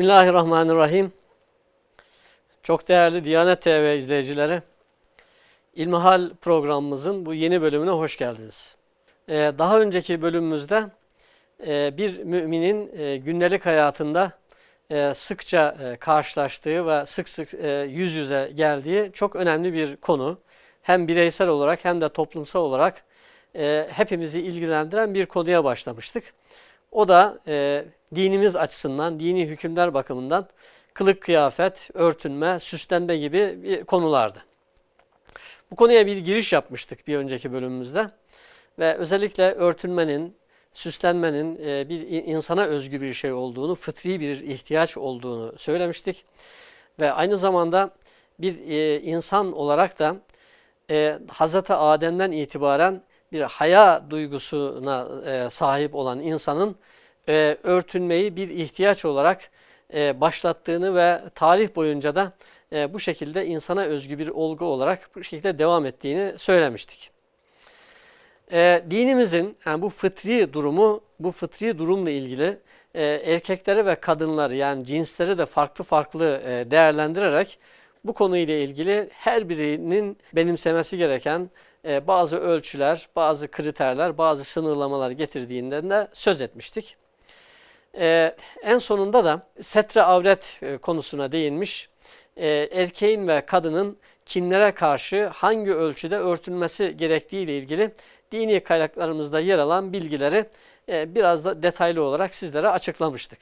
Bismillahirrahmanirrahim. Çok değerli Diyanet TV izleyicileri, İlmihal programımızın bu yeni bölümüne hoş geldiniz. Ee, daha önceki bölümümüzde e, bir müminin e, gündelik hayatında e, sıkça e, karşılaştığı ve sık sık e, yüz yüze geldiği çok önemli bir konu. Hem bireysel olarak hem de toplumsal olarak e, hepimizi ilgilendiren bir konuya başlamıştık. O da e, dinimiz açısından, dini hükümler bakımından kılık kıyafet, örtünme, süslenme gibi bir konulardı. Bu konuya bir giriş yapmıştık bir önceki bölümümüzde ve özellikle örtünmenin, süslenmenin e, bir insana özgü bir şey olduğunu, fıtri bir ihtiyaç olduğunu söylemiştik. Ve aynı zamanda bir e, insan olarak da e, Hz. Adem'den itibaren bir haya duygusuna e, sahip olan insanın e, örtünmeyi bir ihtiyaç olarak e, başlattığını ve tarih boyunca da e, bu şekilde insana özgü bir olgu olarak bu şekilde devam ettiğini söylemiştik. E, dinimizin yani bu fıtri durumu, bu fıtri durumla ilgili e, erkekleri ve kadınları yani cinsleri de farklı farklı e, değerlendirerek bu konuyla ilgili her birinin benimsemesi gereken e, bazı ölçüler, bazı kriterler, bazı sınırlamalar getirdiğinden de söz etmiştik. E, en sonunda da setre avret e, konusuna değinmiş. E, erkeğin ve kadının kimlere karşı hangi ölçüde örtülmesi gerektiği ile ilgili dini kaynaklarımızda yer alan bilgileri e, biraz da detaylı olarak sizlere açıklamıştık.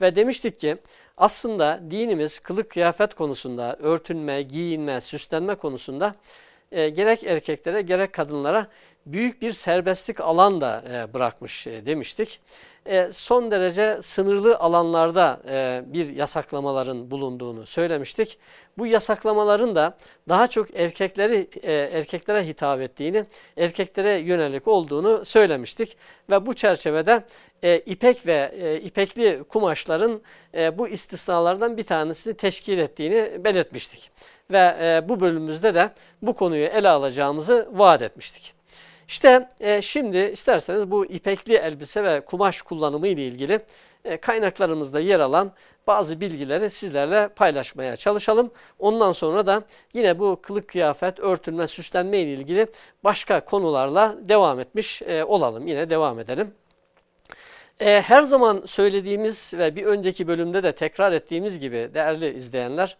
Ve demiştik ki aslında dinimiz kılık kıyafet konusunda, örtünme, giyinme, süslenme konusunda e, gerek erkeklere gerek kadınlara büyük bir serbestlik alan da e, bırakmış e, demiştik. E, son derece sınırlı alanlarda e, bir yasaklamaların bulunduğunu söylemiştik. Bu yasaklamaların da daha çok erkekleri e, erkeklere hitap ettiğini, erkeklere yönelik olduğunu söylemiştik. Ve bu çerçevede e, ipek ve e, ipekli kumaşların e, bu istisnalardan bir tanesini teşkil ettiğini belirtmiştik. Ve e, bu bölümümüzde de bu konuyu ele alacağımızı vaat etmiştik. İşte e, şimdi isterseniz bu ipekli elbise ve kumaş kullanımı ile ilgili e, kaynaklarımızda yer alan bazı bilgileri sizlerle paylaşmaya çalışalım. Ondan sonra da yine bu kılık kıyafet, örtülme, süslenme ile ilgili başka konularla devam etmiş e, olalım. Yine devam edelim. E, her zaman söylediğimiz ve bir önceki bölümde de tekrar ettiğimiz gibi değerli izleyenler,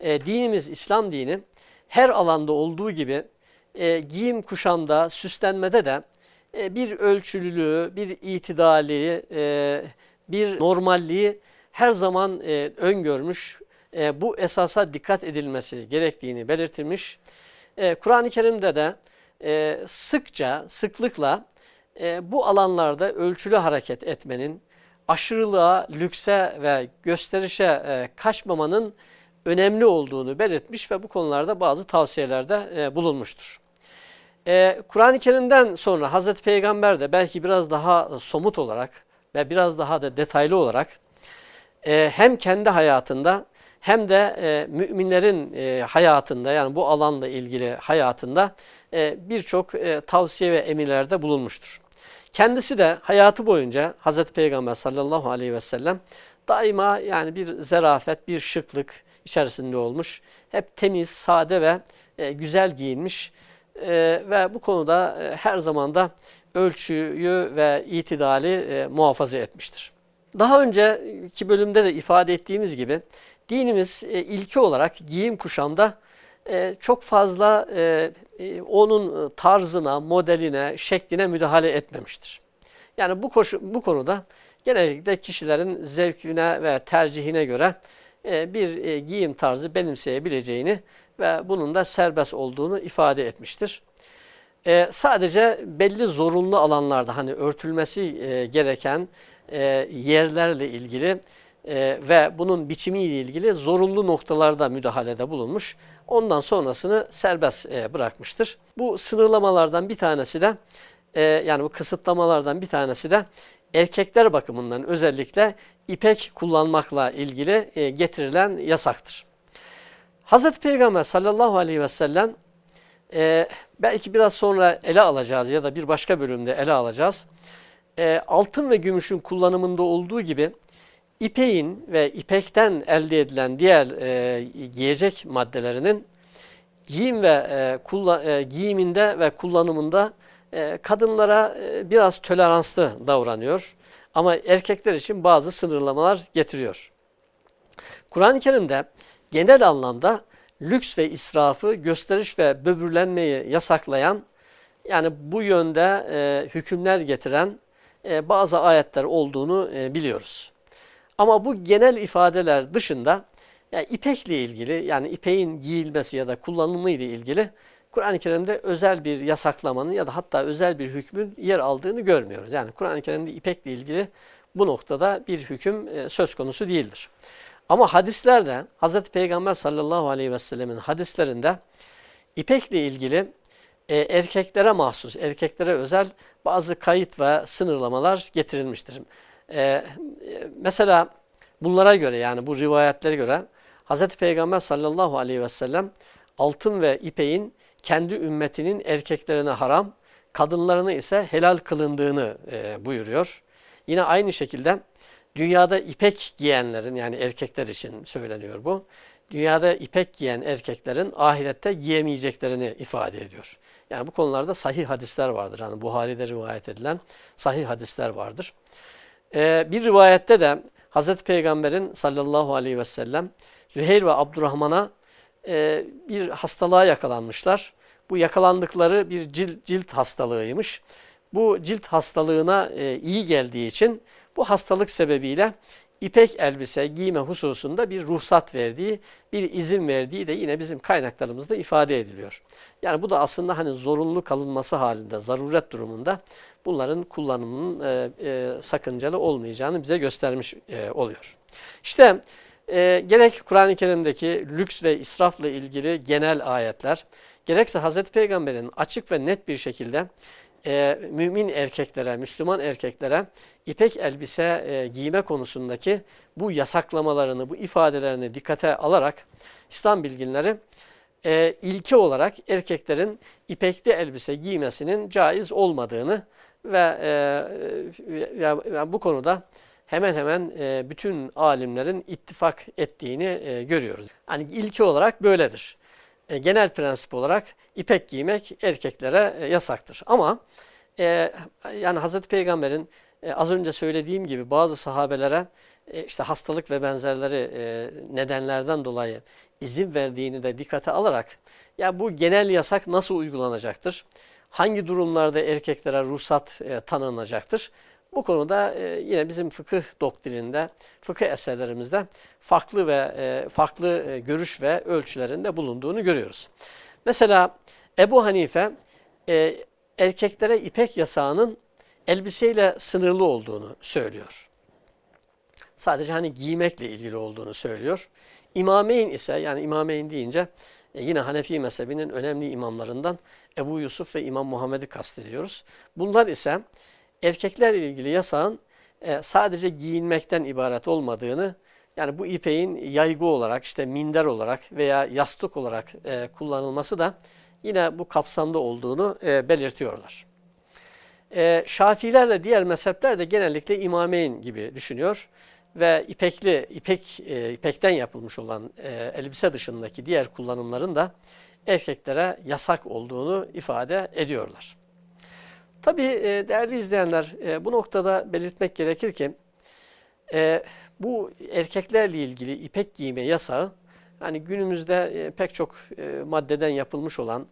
e, dinimiz İslam dini her alanda olduğu gibi e, giyim kuşamda, süslenmede de e, bir ölçülülüğü, bir itidali, e, bir normalliği her zaman e, öngörmüş, e, bu esasa dikkat edilmesi gerektiğini belirtilmiş. E, Kur'an-ı Kerim'de de e, sıkça, sıklıkla e, bu alanlarda ölçülü hareket etmenin, aşırılığa, lükse ve gösterişe e, kaçmamanın önemli olduğunu belirtmiş ve bu konularda bazı tavsiyelerde e, bulunmuştur. Ee, Kur'an-ı Kerim'den sonra Hazreti Peygamber de belki biraz daha somut olarak ve biraz daha da detaylı olarak e, hem kendi hayatında hem de e, müminlerin e, hayatında yani bu alanla ilgili hayatında e, birçok e, tavsiye ve emirlerde bulunmuştur. Kendisi de hayatı boyunca Hazreti Peygamber sallallahu aleyhi ve sellem daima yani bir zerafet, bir şıklık içerisinde olmuş. Hep temiz, sade ve e, güzel giyinmiş e, ve bu konuda e, her zaman da ölçüyü ve itidali e, muhafaza etmiştir. Daha önceki bölümde de ifade ettiğimiz gibi dinimiz e, ilki olarak giyim kuşamda e, çok fazla e, e, onun tarzına, modeline, şekline müdahale etmemiştir. Yani bu, koşu, bu konuda genellikle kişilerin zevkine ve tercihine göre bir e, giyim tarzı benimseyebileceğini ve bunun da serbest olduğunu ifade etmiştir. E, sadece belli zorunlu alanlarda hani örtülmesi e, gereken e, yerlerle ilgili e, ve bunun biçimiyle ilgili zorunlu noktalarda müdahalede bulunmuş. Ondan sonrasını serbest e, bırakmıştır. Bu sınırlamalardan bir tanesi de e, yani bu kısıtlamalardan bir tanesi de erkekler bakımından özellikle ipek kullanmakla ilgili e, getirilen yasaktır. Hazreti Peygamber sallallahu aleyhi ve sellem e, belki biraz sonra ele alacağız ya da bir başka bölümde ele alacağız. E, altın ve gümüşün kullanımında olduğu gibi ipeğin ve ipekten elde edilen diğer giyecek maddelerinin giyim ve giyiminde ve kullanımında e, kadınlara e, biraz toleranslı davranıyor. Ama erkekler için bazı sınırlamalar getiriyor. Kur'an-ı Kerim'de genel anlamda lüks ve israfı, gösteriş ve böbürlenmeyi yasaklayan, yani bu yönde e, hükümler getiren e, bazı ayetler olduğunu e, biliyoruz. Ama bu genel ifadeler dışında yani ipekle ilgili yani ipeğin giyilmesi ya da kullanımı ile ilgili Kur'an-ı Kerim'de özel bir yasaklamanın ya da hatta özel bir hükmün yer aldığını görmüyoruz. Yani Kur'an-ı Kerim'de ipekle ilgili bu noktada bir hüküm e, söz konusu değildir. Ama hadislerde Hz. Peygamber sallallahu aleyhi ve sellemin hadislerinde ipekle ilgili e, erkeklere mahsus, erkeklere özel bazı kayıt ve sınırlamalar getirilmiştir. E, mesela bunlara göre yani bu rivayetlere göre Hz. Peygamber sallallahu aleyhi ve sellem altın ve ipeğin kendi ümmetinin erkeklerine haram, kadınlarına ise helal kılındığını e, buyuruyor. Yine aynı şekilde dünyada ipek giyenlerin yani erkekler için söyleniyor bu. Dünyada ipek giyen erkeklerin ahirette giyemeyeceklerini ifade ediyor. Yani bu konularda sahih hadisler vardır. Yani Buhari'de rivayet edilen sahih hadisler vardır. Ee, bir rivayette de Hazreti Peygamber'in sallallahu aleyhi ve sellem Züheyr ve Abdurrahman'a e, bir hastalığa yakalanmışlar. Bu yakalandıkları bir cilt, cilt hastalığıymış. Bu cilt hastalığına e, iyi geldiği için bu hastalık sebebiyle ipek elbise giyme hususunda bir ruhsat verdiği, bir izin verdiği de yine bizim kaynaklarımızda ifade ediliyor. Yani bu da aslında hani zorunlu kalınması halinde, zaruret durumunda bunların kullanımının e, e, sakıncalı olmayacağını bize göstermiş e, oluyor. İşte e, gerek Kur'an-ı Kerim'deki lüks ve israfla ilgili genel ayetler, gerekse Hazreti Peygamber'in açık ve net bir şekilde e, mümin erkeklere, Müslüman erkeklere ipek elbise e, giyme konusundaki bu yasaklamalarını, bu ifadelerini dikkate alarak İslam bilginleri e, ilki olarak erkeklerin ipekli elbise giymesinin caiz olmadığını ve e, yani bu konuda hemen hemen e, bütün alimlerin ittifak ettiğini e, görüyoruz. Hani ilki olarak böyledir. E, genel prensip olarak ipek giymek erkeklere yasaktır. Ama yani Hazreti Peygamber'in az önce söylediğim gibi bazı sahabelere işte hastalık ve benzerleri nedenlerden dolayı izin verdiğini de dikkate alarak ya bu genel yasak nasıl uygulanacaktır? Hangi durumlarda erkeklere ruhsat tanınacaktır? Bu konuda e, yine bizim fıkıh doktrininde, fıkıh eserlerimizde farklı ve e, farklı e, görüş ve ölçülerinde bulunduğunu görüyoruz. Mesela Ebu Hanife erkeklere ipek yasağının elbiseyle sınırlı olduğunu söylüyor. Sadece hani giymekle ilgili olduğunu söylüyor. İmameyn ise yani İmameyn deyince yine Hanefi mezhebinin önemli imamlarından Ebu Yusuf ve İmam Muhammed'i kastediyoruz. Bunlar ise erkeklerle ilgili yasağın e, sadece giyinmekten ibaret olmadığını yani bu ipeğin yaygı olarak işte minder olarak veya yastık olarak e, kullanılması da yine bu kapsamda olduğunu e, belirtiyorlar. Şafilerle diğer mezhepler de genellikle imameyn gibi düşünüyor ve ipekli ipek e, ipekten yapılmış olan elbise dışındaki diğer kullanımların da erkeklere yasak olduğunu ifade ediyorlar. Tabii e, değerli izleyenler e, bu noktada belirtmek gerekir ki e, bu erkeklerle ilgili ipek giyme yasağı yani günümüzde pek çok maddeden yapılmış olan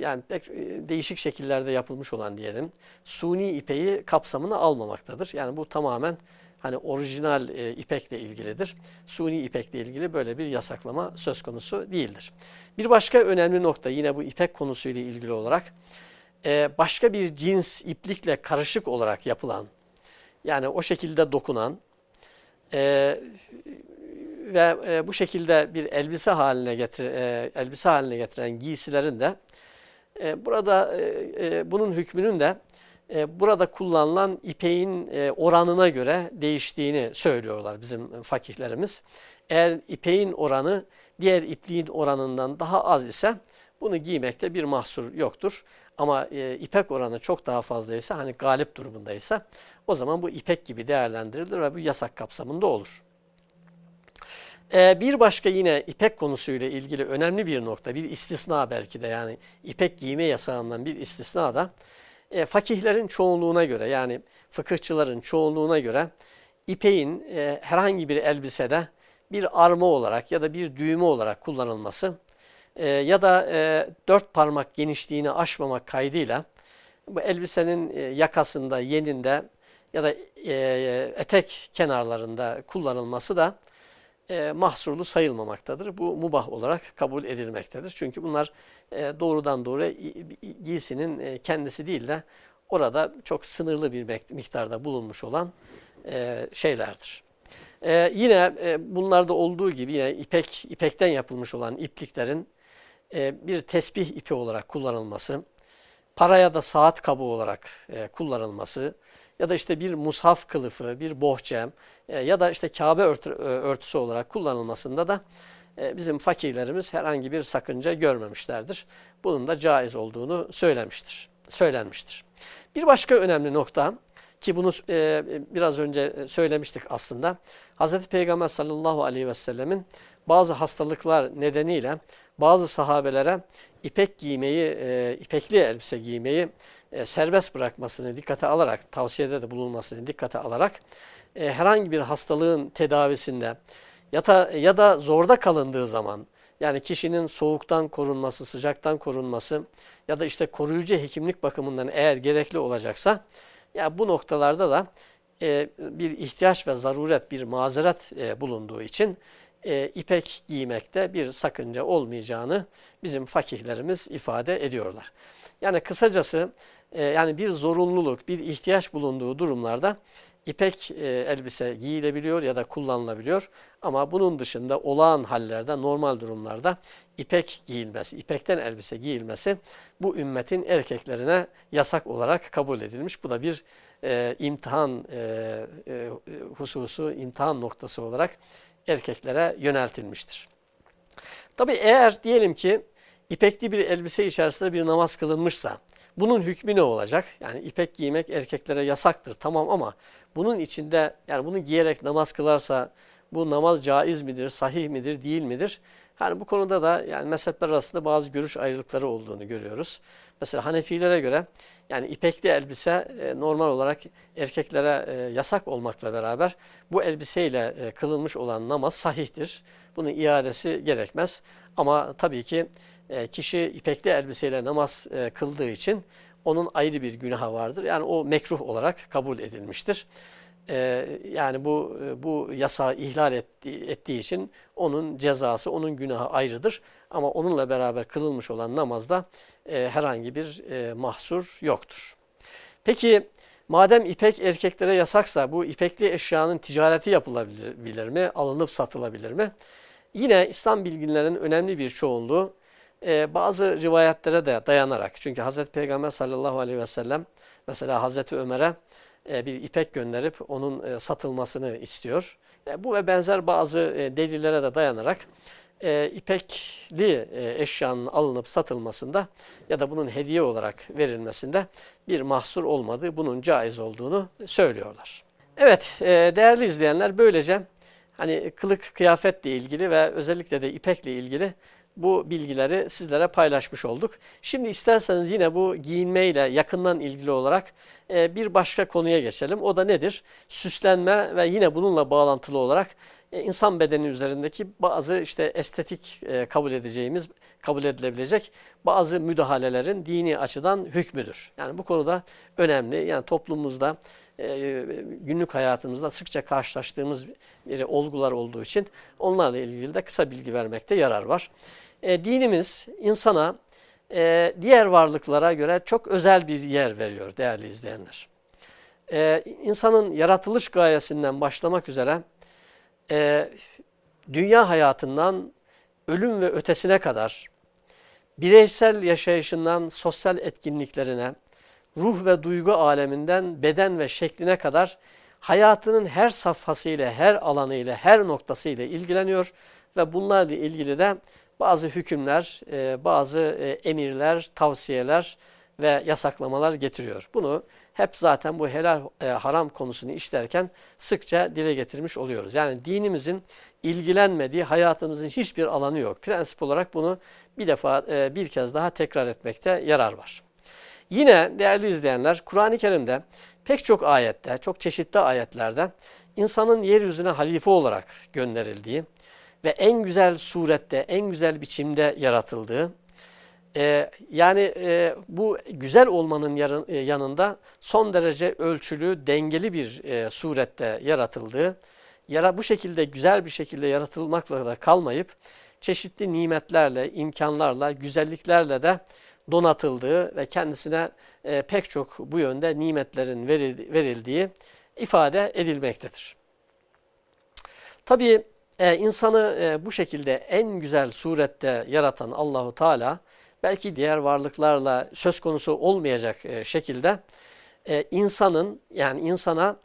yani pek değişik şekillerde yapılmış olan diyelim suni ipeği kapsamına almamaktadır. Yani bu tamamen hani orijinal ipekle ilgilidir. Suni ipekle ilgili böyle bir yasaklama söz konusu değildir. Bir başka önemli nokta yine bu ipek konusuyla ilgili olarak e, başka bir cins iplikle karışık olarak yapılan, yani o şekilde dokunan e, ve e, bu şekilde bir elbise haline getir, elbise haline getiren giysilerin de burada bunun hükmünün de burada kullanılan ipeğin oranına göre değiştiğini söylüyorlar bizim fakihlerimiz. Eğer ipeğin oranı diğer ipliğin oranından daha az ise bunu giymekte bir mahsur yoktur. Ama e, ipek oranı çok daha fazlaysa hani galip durumundaysa o zaman bu ipek gibi değerlendirilir ve bu yasak kapsamında olur. Ee, bir başka yine ipek konusuyla ilgili önemli bir nokta, bir istisna belki de yani ipek giyme yasağından bir istisna da e, fakihlerin çoğunluğuna göre yani fıkıhçıların çoğunluğuna göre ipeğin e, herhangi bir elbisede bir arma olarak ya da bir düğme olarak kullanılması e, ya da e, dört parmak genişliğini aşmamak kaydıyla bu elbisenin e, yakasında, yeninde ya da e, etek kenarlarında kullanılması da e, mahsurlu sayılmamaktadır. Bu mubah olarak kabul edilmektedir. Çünkü bunlar e, doğrudan doğruya giysinin e, kendisi değil de orada çok sınırlı bir miktarda bulunmuş olan e, şeylerdir. E, yine e, bunlarda olduğu gibi yine ipek ipekten yapılmış olan ipliklerin e, bir tesbih ipi olarak kullanılması, paraya da saat kabı olarak e, kullanılması ya da işte bir mushaf kılıfı, bir bohçem e, ya da işte Kabe örtü, örtüsü olarak kullanılmasında da bizim fakirlerimiz herhangi bir sakınca görmemişlerdir. Bunun da caiz olduğunu söylemiştir, söylenmiştir. Bir başka önemli nokta ki bunu biraz önce söylemiştik aslında. Hz. Peygamber sallallahu aleyhi ve sellemin bazı hastalıklar nedeniyle bazı sahabelere ipek giymeyi, e, ipekli elbise giymeyi e, serbest bırakmasını dikkate alarak, tavsiyede de bulunmasını dikkate alarak e, herhangi bir hastalığın tedavisinde ya da, ya da zorda kalındığı zaman yani kişinin soğuktan korunması, sıcaktan korunması ya da işte koruyucu hekimlik bakımından eğer gerekli olacaksa ya bu noktalarda da e, bir ihtiyaç ve zaruret, bir mazeret e, bulunduğu için e, ipek giymekte bir sakınca olmayacağını bizim fakihlerimiz ifade ediyorlar. Yani kısacası e, yani bir zorunluluk, bir ihtiyaç bulunduğu durumlarda ipek e, elbise giyilebiliyor ya da kullanılabiliyor. Ama bunun dışında olağan hallerde, normal durumlarda ipek giyilmesi, ipekten elbise giyilmesi bu ümmetin erkeklerine yasak olarak kabul edilmiş. Bu da bir e, imtihan e, e, hususu, imtihan noktası olarak erkeklere yöneltilmiştir. Tabi eğer diyelim ki ipekli bir elbise içerisinde bir namaz kılınmışsa bunun hükmü ne olacak? Yani ipek giymek erkeklere yasaktır tamam ama bunun içinde yani bunu giyerek namaz kılarsa bu namaz caiz midir, sahih midir, değil midir? Yani bu konuda da yani mezhepler arasında bazı görüş ayrılıkları olduğunu görüyoruz. Mesela Hanefilere göre yani ipekli elbise e, normal olarak erkeklere e, yasak olmakla beraber bu elbiseyle e, kılınmış olan namaz sahihtir. Bunun iadesi gerekmez. Ama tabii ki e, kişi ipekli elbiseyle namaz e, kıldığı için onun ayrı bir günahı vardır. Yani o mekruh olarak kabul edilmiştir. E, yani bu bu yasağı ihlal ettiği, ettiği için onun cezası, onun günahı ayrıdır. Ama onunla beraber kılınmış olan namazda herhangi bir mahsur yoktur. Peki madem ipek erkeklere yasaksa bu ipekli eşyanın ticareti yapılabilir mi? Alınıp satılabilir mi? Yine İslam bilginlerinin önemli bir çoğunluğu e, bazı rivayetlere de dayanarak çünkü Hazreti Peygamber sallallahu aleyhi ve sellem mesela Hazreti Ömer'e e, bir ipek gönderip onun e, satılmasını istiyor. E, bu ve benzer bazı e, delillere de dayanarak e, ipekli e, eşyanın alınıp satılmasında ya da bunun hediye olarak verilmesinde bir mahsur olmadığı, bunun caiz olduğunu söylüyorlar. Evet e, değerli izleyenler böylece hani kılık kıyafetle ilgili ve özellikle de ipekle ilgili bu bilgileri sizlere paylaşmış olduk. Şimdi isterseniz yine bu giyinmeyle yakından ilgili olarak e, bir başka konuya geçelim. O da nedir? Süslenme ve yine bununla bağlantılı olarak insan bedeni üzerindeki bazı işte estetik e, kabul edeceğimiz, kabul edilebilecek bazı müdahalelerin dini açıdan hükmüdür. Yani bu konuda önemli. Yani toplumumuzda günlük hayatımızda sıkça karşılaştığımız bir olgular olduğu için onlarla ilgili de kısa bilgi vermekte yarar var e, dinimiz insana e, diğer varlıklara göre çok özel bir yer veriyor değerli izleyenler. E, insanın yaratılış gayesinden başlamak üzere e, dünya hayatından ölüm ve ötesine kadar bireysel yaşayışından sosyal etkinliklerine, ruh ve duygu aleminden beden ve şekline kadar hayatının her safhasıyla, her alanıyla, her noktasıyla ilgileniyor ve bunlarla ilgili de bazı hükümler, e, bazı e, emirler, tavsiyeler ve yasaklamalar getiriyor. Bunu hep zaten bu helal e, haram konusunu işlerken sıkça dile getirmiş oluyoruz. Yani dinimizin ilgilenmediği hayatımızın hiçbir alanı yok. Prensip olarak bunu bir defa e, bir kez daha tekrar etmekte yarar var. Yine değerli izleyenler Kur'an-ı Kerim'de pek çok ayette, çok çeşitli ayetlerde insanın yeryüzüne halife olarak gönderildiği ve en güzel surette, en güzel biçimde yaratıldığı, e, yani e, bu güzel olmanın yarın, e, yanında son derece ölçülü, dengeli bir e, surette yaratıldığı, yara, bu şekilde güzel bir şekilde yaratılmakla da kalmayıp, çeşitli nimetlerle, imkanlarla, güzelliklerle de donatıldığı ve kendisine e, pek çok bu yönde nimetlerin verildiği ifade edilmektedir. Tabii e, insanı e, bu şekilde en güzel surette yaratan Allahu Teala belki diğer varlıklarla söz konusu olmayacak e, şekilde e, insanın yani insana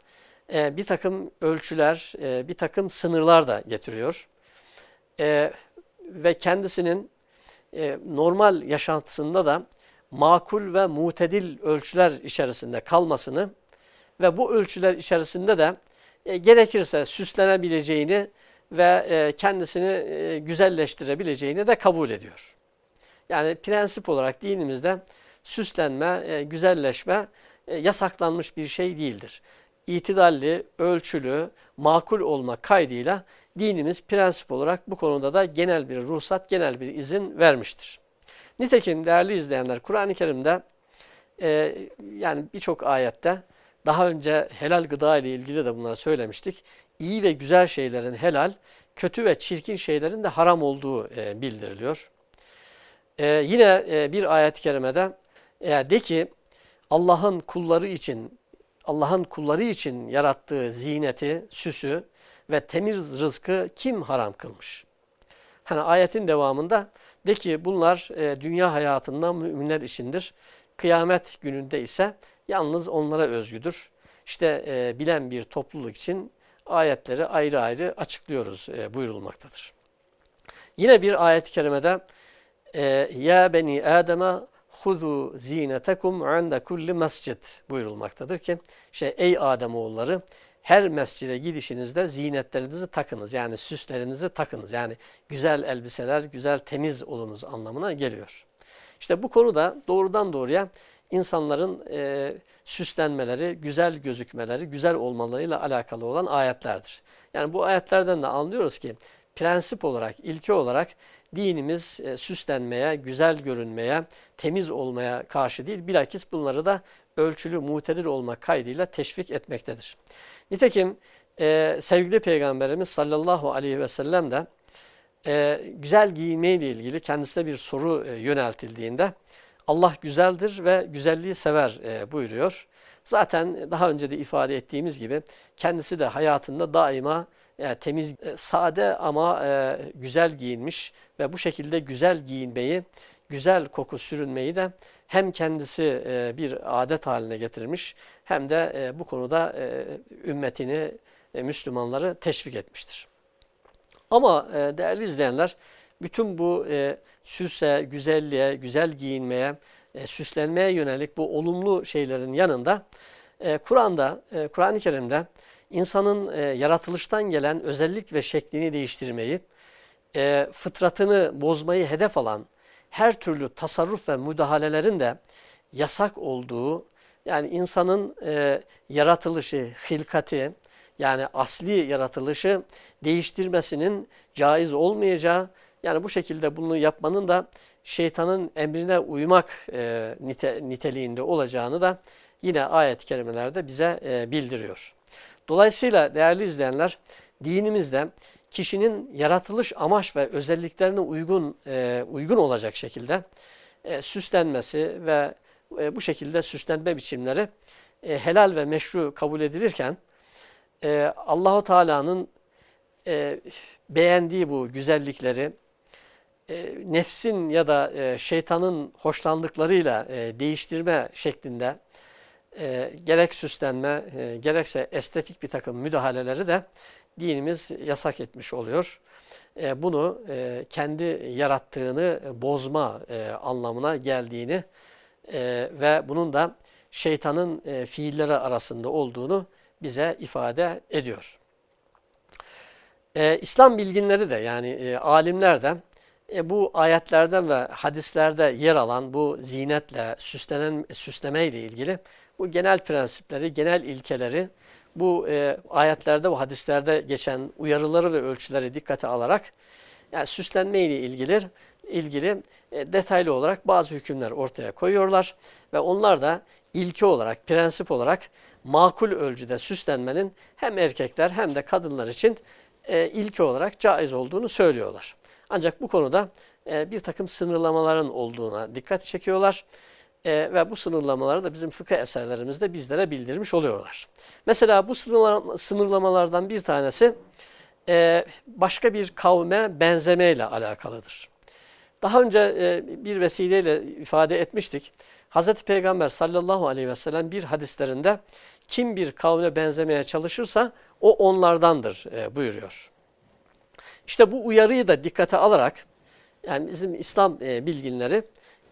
e, bir takım ölçüler, bir takım sınırlar da getiriyor. Ve kendisinin normal yaşantısında da makul ve mutedil ölçüler içerisinde kalmasını ve bu ölçüler içerisinde de gerekirse süslenebileceğini ve kendisini güzelleştirebileceğini de kabul ediyor. Yani prensip olarak dinimizde süslenme, e, güzelleşme e, yasaklanmış bir şey değildir. İtidalli, ölçülü, makul olma kaydıyla dinimiz prensip olarak bu konuda da genel bir ruhsat, genel bir izin vermiştir. Nitekim değerli izleyenler Kur'an-ı Kerim'de e, yani birçok ayette daha önce helal gıda ile ilgili de bunları söylemiştik. İyi ve güzel şeylerin helal, kötü ve çirkin şeylerin de haram olduğu bildiriliyor. E, yine e, bir ayet-i kerimede e, de ki Allah'ın kulları için Allah'ın kulları için yarattığı zineti, süsü ve temiz rızkı kim haram kılmış? Hani ayetin devamında de ki bunlar e, dünya hayatından müminler içindir. Kıyamet gününde ise yalnız onlara özgüdür. İşte e, bilen bir topluluk için ayetleri ayrı ayrı açıklıyoruz e, buyurulmaktadır. Yine bir ayet-i kerimede Ya beni Adem'e hudu zinetekum inde kulli mescid buyurulmaktadır ki şey ey Adem oğulları her mescide gidişinizde zinetlerinizi takınız. Yani süslerinizi takınız. Yani güzel elbiseler, güzel temiz olunuz anlamına geliyor. İşte bu konuda doğrudan doğruya insanların e, süslenmeleri, güzel gözükmeleri, güzel olmalarıyla alakalı olan ayetlerdir. Yani bu ayetlerden de anlıyoruz ki prensip olarak, ilke olarak dinimiz e, süslenmeye, güzel görünmeye, temiz olmaya karşı değil, bilakis bunları da ölçülü, mutedir olmak kaydıyla teşvik etmektedir. Nitekim e, sevgili Peygamberimiz sallallahu aleyhi ve sellem de e, güzel giyinmeyle ilgili kendisine bir soru e, yöneltildiğinde Allah güzeldir ve güzelliği sever e, buyuruyor. Zaten daha önce de ifade ettiğimiz gibi kendisi de hayatında daima e, temiz, e, sade ama e, güzel giyinmiş ve bu şekilde güzel giyinmeyi, güzel koku sürünmeyi de hem kendisi e, bir adet haline getirmiş hem de bu konuda ümmetini, Müslümanları teşvik etmiştir. Ama değerli izleyenler, bütün bu süse, güzelliğe, güzel giyinmeye, süslenmeye yönelik bu olumlu şeylerin yanında Kur'an'da, Kur'an-ı Kerim'de insanın e, yaratılıştan gelen özellik ve şeklini değiştirmeyi, e, fıtratını bozmayı hedef alan her türlü tasarruf ve müdahalelerin de yasak olduğu, yani insanın e, yaratılışı, hilkati, yani asli yaratılışı değiştirmesinin caiz olmayacağı, yani bu şekilde bunu yapmanın da şeytanın emrine uymak e, nite, niteliğinde olacağını da yine ayet-i kerimelerde bize e, bildiriyor. Dolayısıyla değerli izleyenler dinimizde kişinin yaratılış amaç ve özelliklerine uygun e, uygun olacak şekilde e, süslenmesi ve e, bu şekilde süslenme biçimleri e, helal ve meşru kabul edilirken e, Allahu Teala'nın e, beğendiği bu güzellikleri e, nefsin ya da e, şeytanın hoşlandıklarıyla e, değiştirme şeklinde e, gerek süslenme e, gerekse estetik bir takım müdahaleleri de dinimiz yasak etmiş oluyor. E, bunu e, kendi yarattığını bozma e, anlamına geldiğini e, ve bunun da şeytanın e, fiilleri arasında olduğunu bize ifade ediyor. E, İslam bilginleri de yani e, alimler de e, bu ayetlerden ve hadislerde yer alan bu zinetle, süslenen, süsleme ile ilgili bu genel prensipleri, genel ilkeleri bu e, ayetlerde ve hadislerde geçen uyarıları ve ölçüleri dikkate alarak yani süslenme ile ilgili, ilgili e, detaylı olarak bazı hükümler ortaya koyuyorlar ve onlar da ilke olarak, prensip olarak makul ölçüde süslenmenin hem erkekler hem de kadınlar için e, ilke olarak caiz olduğunu söylüyorlar. Ancak bu konuda e, bir takım sınırlamaların olduğuna dikkat çekiyorlar. E, ve bu sınırlamaları da bizim fıkıh eserlerimizde bizlere bildirmiş oluyorlar. Mesela bu sınırlamalardan bir tanesi e, başka bir kavme benzemeyle alakalıdır. Daha önce e, bir vesileyle ifade etmiştik. Hz. Peygamber sallallahu aleyhi ve sellem bir hadislerinde kim bir kavme benzemeye çalışırsa o onlardandır e, buyuruyor. İşte bu uyarıyı da dikkate alarak yani bizim İslam e, bilginleri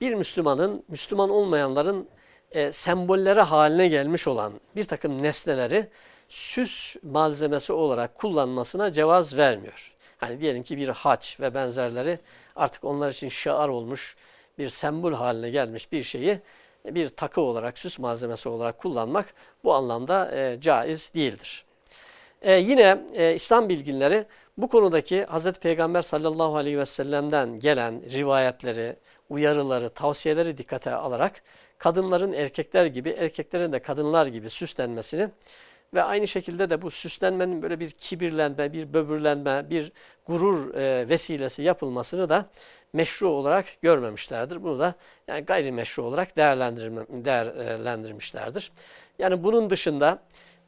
bir Müslümanın, Müslüman olmayanların e, sembolleri haline gelmiş olan bir takım nesneleri süs malzemesi olarak kullanmasına cevaz vermiyor. Hani diyelim ki bir haç ve benzerleri artık onlar için şiar olmuş, bir sembol haline gelmiş bir şeyi bir takı olarak, süs malzemesi olarak kullanmak bu anlamda e, caiz değildir. E, yine e, İslam bilginleri bu konudaki Hz. Peygamber sallallahu aleyhi ve sellem'den gelen rivayetleri, uyarıları, tavsiyeleri dikkate alarak kadınların erkekler gibi, erkeklerin de kadınlar gibi süslenmesini ve aynı şekilde de bu süslenmenin böyle bir kibirlenme, bir böbürlenme, bir gurur e, vesilesi yapılmasını da meşru olarak görmemişlerdir. Bunu da yani gayrimeşru olarak değerlendirmişlerdir. Yani bunun dışında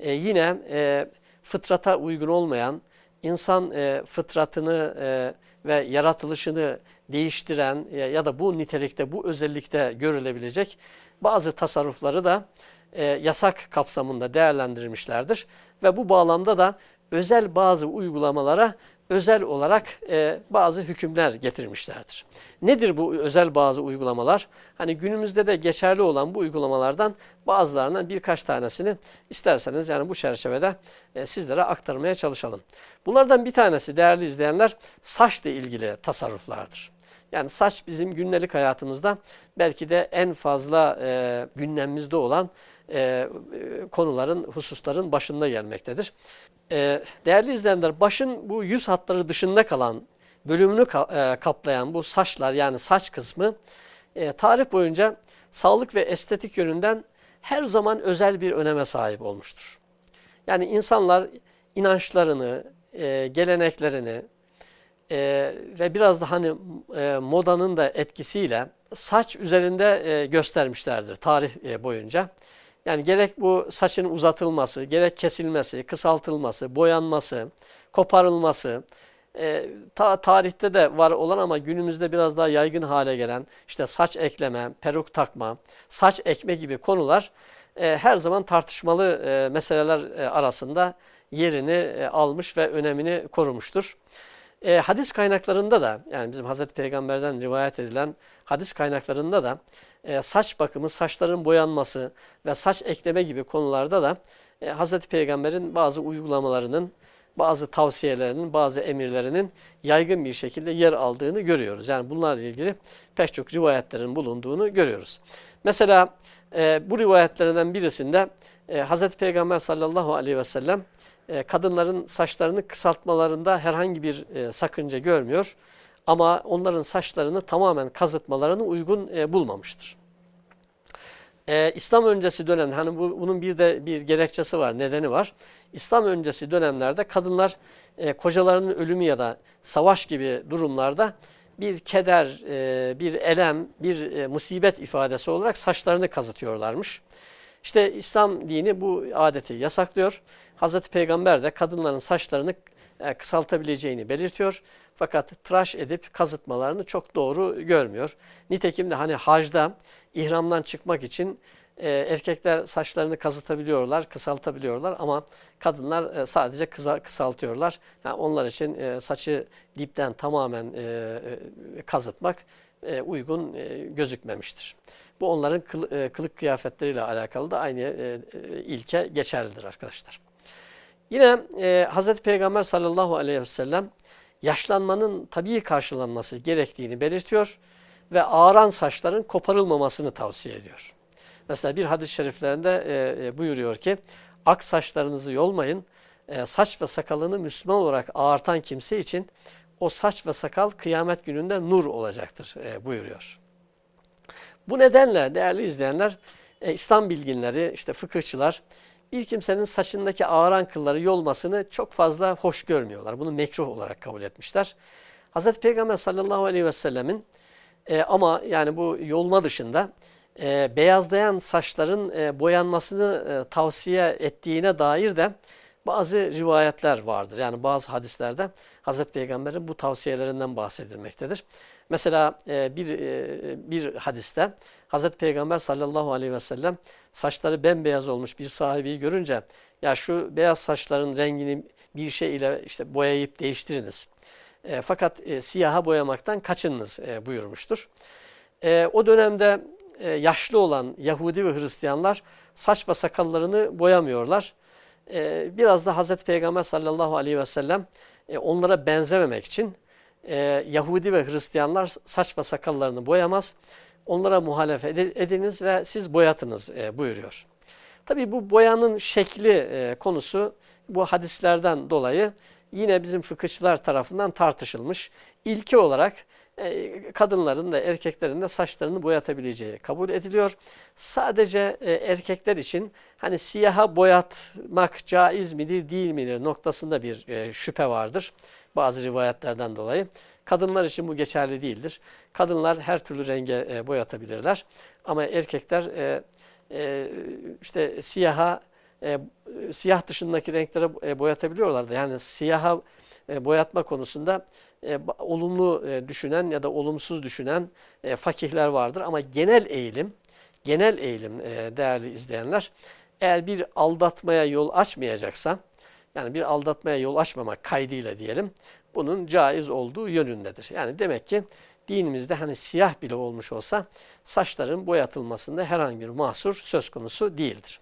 e, yine e, fıtrata uygun olmayan, insan fıtratını ve yaratılışını değiştiren ya da bu nitelikte, bu özellikte görülebilecek bazı tasarrufları da e, yasak kapsamında değerlendirmişlerdir. Ve bu bağlamda da özel bazı uygulamalara özel olarak e, bazı hükümler getirmişlerdir. Nedir bu özel bazı uygulamalar? Hani günümüzde de geçerli olan bu uygulamalardan bazılarından birkaç tanesini isterseniz yani bu çerçevede e, sizlere aktarmaya çalışalım. Bunlardan bir tanesi değerli izleyenler saçla ilgili tasarruflardır. Yani saç bizim günlük hayatımızda belki de en fazla e, gündemimizde olan e, konuların, hususların başında gelmektedir. E, değerli izleyenler, başın bu yüz hatları dışında kalan bölümünü ka e, kaplayan bu saçlar yani saç kısmı e, tarih boyunca sağlık ve estetik yönünden her zaman özel bir öneme sahip olmuştur. Yani insanlar inançlarını, e, geleneklerini e, ve biraz da hani e, modanın da etkisiyle saç üzerinde e, göstermişlerdir tarih e, boyunca. Yani gerek bu saçın uzatılması, gerek kesilmesi, kısaltılması, boyanması, koparılması, e, ta, tarihte de var olan ama günümüzde biraz daha yaygın hale gelen işte saç ekleme, peruk takma, saç ekme gibi konular e, her zaman tartışmalı e, meseleler e, arasında yerini e, almış ve önemini korumuştur. E, hadis kaynaklarında da yani bizim Hazreti Peygamber'den rivayet edilen hadis kaynaklarında da e, saç bakımı, saçların boyanması ve saç ekleme gibi konularda da e, Hazreti Peygamber'in bazı uygulamalarının, bazı tavsiyelerinin, bazı emirlerinin yaygın bir şekilde yer aldığını görüyoruz. Yani bunlarla ilgili pek çok rivayetlerin bulunduğunu görüyoruz. Mesela e, bu rivayetlerinden birisinde e, Hazreti Peygamber sallallahu aleyhi ve sellem kadınların saçlarını kısaltmalarında herhangi bir e, sakınca görmüyor. Ama onların saçlarını tamamen kazıtmalarını uygun e, bulmamıştır. Ee, İslam öncesi dönem, hani bu, bunun bir de bir gerekçesi var, nedeni var. İslam öncesi dönemlerde kadınlar e, kocalarının ölümü ya da savaş gibi durumlarda bir keder, e, bir elem, bir e, musibet ifadesi olarak saçlarını kazıtıyorlarmış. İşte İslam dini bu adeti yasaklıyor. Hazreti Peygamber de kadınların saçlarını e, kısaltabileceğini belirtiyor. Fakat tıraş edip kazıtmalarını çok doğru görmüyor. Nitekim de hani hacda ihramdan çıkmak için e, erkekler saçlarını kazıtabiliyorlar, kısaltabiliyorlar ama kadınlar e, sadece kısa, kısaltıyorlar. Yani onlar için saçı dipten tamamen kazıtmak uygun gözükmemiştir. Bu onların kıl, kılık kıyafetleriyle alakalı da aynı ilke geçerlidir arkadaşlar. Yine e, Hz. Peygamber sallallahu aleyhi ve sellem yaşlanmanın tabii karşılanması gerektiğini belirtiyor ve ağaran saçların koparılmamasını tavsiye ediyor. Mesela bir hadis-i şeriflerinde e, e, buyuruyor ki, ak saçlarınızı yolmayın, e, saç ve sakalını Müslüman olarak ağartan kimse için o saç ve sakal kıyamet gününde nur olacaktır e, buyuruyor. Bu nedenle değerli izleyenler, e, İslam bilginleri, işte fıkıhçılar bir kimsenin saçındaki ağaran kılları yolmasını çok fazla hoş görmüyorlar. Bunu mekruh olarak kabul etmişler. Hz. Peygamber sallallahu aleyhi ve sellemin e, ama yani bu yolma dışında e, beyazlayan saçların e, boyanmasını e, tavsiye ettiğine dair de bazı rivayetler vardır. Yani bazı hadislerde Hazreti Peygamber'in bu tavsiyelerinden bahsedilmektedir. Mesela e, bir e, bir hadiste Hazreti Peygamber sallallahu aleyhi ve sellem saçları bembeyaz olmuş bir sahibi görünce ya şu beyaz saçların rengini bir şey ile işte boyayıp değiştiriniz. E, fakat siyaha boyamaktan kaçınınız buyurmuştur. O dönemde yaşlı olan Yahudi ve Hristiyanlar saç ve sakallarını boyamıyorlar. E, biraz da Hazreti Peygamber sallallahu aleyhi ve sellem e, onlara benzememek için e, Yahudi ve Hristiyanlar saç ve sakallarını boyamaz. Onlara muhalefet ediniz ve siz boyatınız e, buyuruyor. Tabi bu boyanın şekli e, konusu bu hadislerden dolayı yine bizim fıkıhçılar tarafından tartışılmış. İlki olarak e, kadınların da erkeklerin de saçlarını boyatabileceği kabul ediliyor. Sadece e, erkekler için hani siyaha boyatmak caiz midir değil midir noktasında bir e, şüphe vardır. Bazı rivayetlerden dolayı. Kadınlar için bu geçerli değildir. Kadınlar her türlü renge boyatabilirler. Ama erkekler işte siyaha siyah dışındaki renklere boyatabiliyorlardı. Yani siyaha boyatma konusunda e, olumlu e, düşünen ya da olumsuz düşünen e, fakihler vardır. Ama genel eğilim, genel eğilim e, değerli izleyenler, eğer bir aldatmaya yol açmayacaksa, yani bir aldatmaya yol açmamak kaydıyla diyelim, bunun caiz olduğu yönündedir. Yani demek ki dinimizde hani siyah bile olmuş olsa saçların boyatılmasında herhangi bir mahsur söz konusu değildir.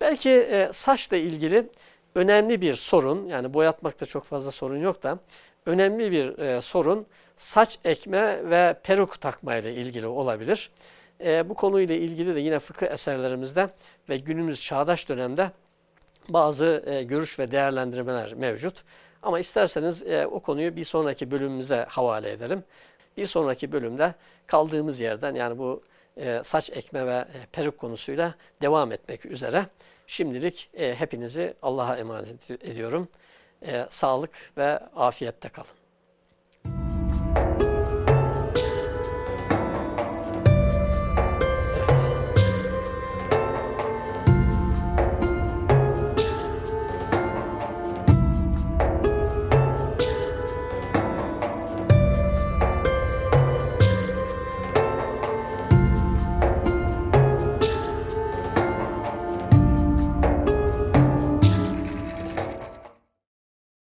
Belki e, saçla ilgili önemli bir sorun, yani boyatmakta çok fazla sorun yok da önemli bir e, sorun saç ekme ve peruk takma ile ilgili olabilir. E, bu konuyla ilgili de yine fıkıh eserlerimizde ve günümüz çağdaş dönemde bazı e, görüş ve değerlendirmeler mevcut. Ama isterseniz e, o konuyu bir sonraki bölümümüze havale edelim. Bir sonraki bölümde kaldığımız yerden yani bu e, saç ekme ve e, peruk konusuyla devam etmek üzere. Şimdilik e, hepinizi Allah'a emanet ediyorum e, sağlık ve afiyette kalın.